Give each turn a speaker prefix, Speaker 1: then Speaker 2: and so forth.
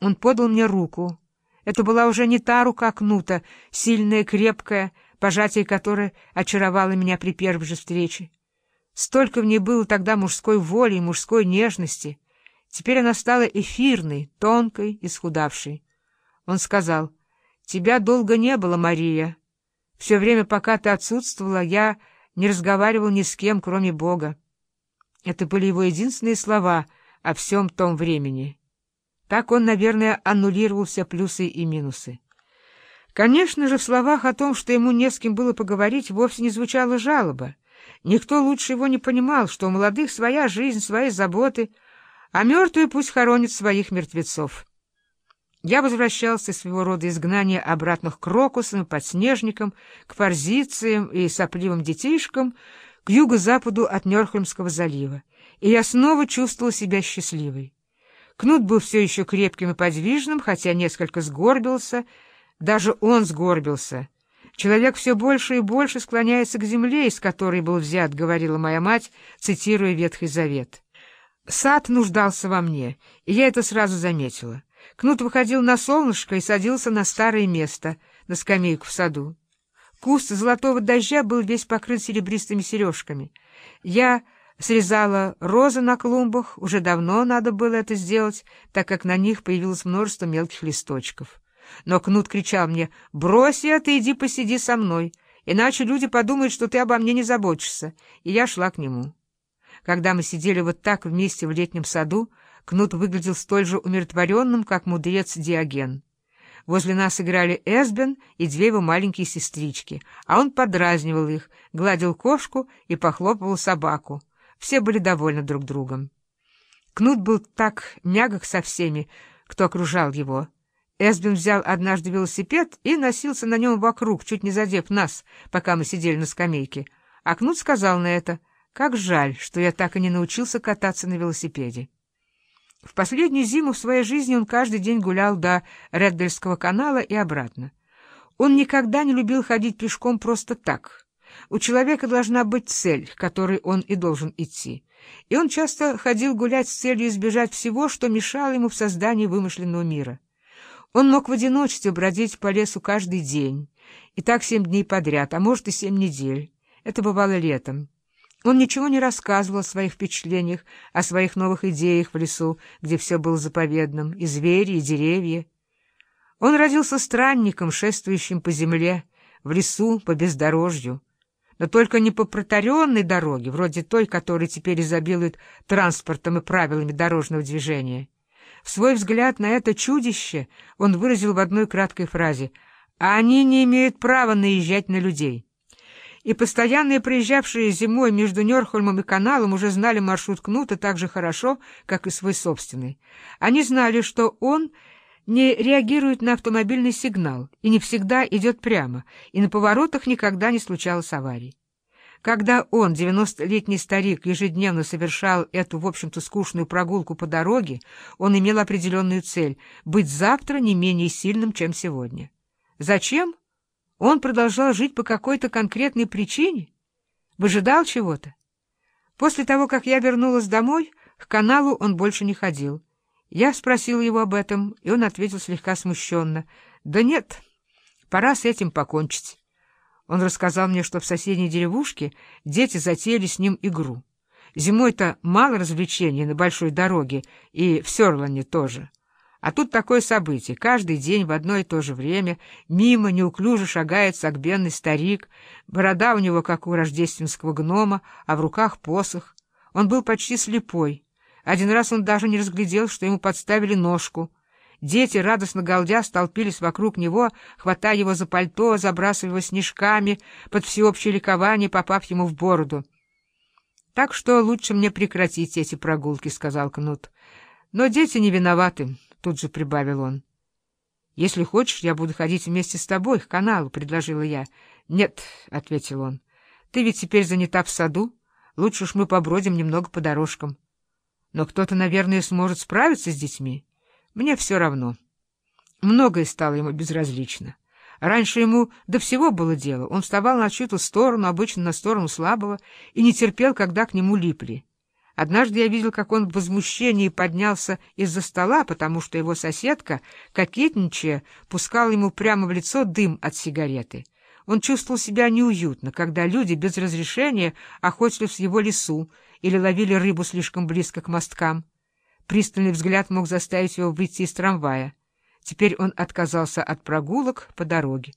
Speaker 1: Он подал мне руку. Это была уже не та рука Кнута, сильная, крепкая, пожатие которой очаровало меня при первой же встрече. Столько в ней было тогда мужской воли и мужской нежности. Теперь она стала эфирной, тонкой, исхудавшей. Он сказал, «Тебя долго не было, Мария. Все время, пока ты отсутствовала, я не разговаривал ни с кем, кроме Бога». Это были его единственные слова о всем том времени. Так он, наверное, аннулировал все плюсы и минусы. Конечно же, в словах о том, что ему не с кем было поговорить, вовсе не звучала жалоба. Никто лучше его не понимал, что у молодых своя жизнь, свои заботы, а мертвые пусть хоронят своих мертвецов. Я возвращался из своего рода изгнания обратно к крокусам подснежникам, к форзициям и сопливым детишкам, к юго-западу от Нёрхольмского залива, и я снова чувствовал себя счастливой. Кнут был все еще крепким и подвижным, хотя несколько сгорбился, даже он сгорбился. Человек все больше и больше склоняется к земле, из которой был взят, — говорила моя мать, цитируя Ветхий Завет. Сад нуждался во мне, и я это сразу заметила. Кнут выходил на солнышко и садился на старое место, на скамейку в саду. Куст золотого дождя был весь покрыт серебристыми сережками. Я срезала розы на клумбах, уже давно надо было это сделать, так как на них появилось множество мелких листочков. Но Кнут кричал мне, «Брось это, иди посиди со мной, иначе люди подумают, что ты обо мне не заботишься». И я шла к нему. Когда мы сидели вот так вместе в летнем саду, Кнут выглядел столь же умиротворенным, как мудрец Диоген. Возле нас играли Эсбен и две его маленькие сестрички, а он подразнивал их, гладил кошку и похлопывал собаку. Все были довольны друг другом. Кнут был так мягок со всеми, кто окружал его. Эсбин взял однажды велосипед и носился на нем вокруг, чуть не задев нас, пока мы сидели на скамейке. А Кнут сказал на это, «Как жаль, что я так и не научился кататься на велосипеде». В последнюю зиму в своей жизни он каждый день гулял до Реддельского канала и обратно. Он никогда не любил ходить пешком просто так. У человека должна быть цель, к которой он и должен идти. И он часто ходил гулять с целью избежать всего, что мешало ему в создании вымышленного мира. Он мог в одиночестве бродить по лесу каждый день, и так семь дней подряд, а может и семь недель. Это бывало летом. Он ничего не рассказывал о своих впечатлениях, о своих новых идеях в лесу, где все было заповедным, и звери, и деревья. Он родился странником, шествующим по земле, в лесу, по бездорожью. Но только не по протаренной дороге, вроде той, которая теперь изобилует транспортом и правилами дорожного движения. Свой взгляд на это чудище он выразил в одной краткой фразе «Они не имеют права наезжать на людей» и постоянные проезжавшие зимой между Нёрхольмом и каналом уже знали маршрут Кнута так же хорошо, как и свой собственный. Они знали, что он не реагирует на автомобильный сигнал и не всегда идет прямо, и на поворотах никогда не случалось аварий. Когда он, девяностолетний старик, ежедневно совершал эту, в общем-то, скучную прогулку по дороге, он имел определенную цель — быть завтра не менее сильным, чем сегодня. Зачем? Он продолжал жить по какой-то конкретной причине? Выжидал чего-то? После того, как я вернулась домой, к каналу он больше не ходил. Я спросил его об этом, и он ответил слегка смущенно. «Да нет, пора с этим покончить». Он рассказал мне, что в соседней деревушке дети затеяли с ним игру. Зимой-то мало развлечений на большой дороге, и в Сёрлане тоже. А тут такое событие. Каждый день в одно и то же время мимо неуклюже шагает согбенный старик, борода у него, как у рождественского гнома, а в руках посох. Он был почти слепой. Один раз он даже не разглядел, что ему подставили ножку. Дети, радостно галдя, столпились вокруг него, хватая его за пальто, забрасывая его снежками, под всеобщее ликование, попав ему в бороду. — Так что лучше мне прекратить эти прогулки, — сказал Кнут. — Но дети не виноваты тут же прибавил он. — Если хочешь, я буду ходить вместе с тобой к каналу, — предложила я. — Нет, — ответил он, — ты ведь теперь занята в саду. Лучше уж мы побродим немного по дорожкам. Но кто-то, наверное, сможет справиться с детьми. Мне все равно. Многое стало ему безразлично. Раньше ему до всего было дело. Он вставал на чью-то сторону, обычно на сторону слабого, и не терпел, когда к нему липли. Однажды я видел, как он в возмущении поднялся из-за стола, потому что его соседка, кокетничая, пускала ему прямо в лицо дым от сигареты. Он чувствовал себя неуютно, когда люди без разрешения охотились в его лесу или ловили рыбу слишком близко к мосткам. Пристальный взгляд мог заставить его выйти из трамвая. Теперь он отказался от прогулок по дороге.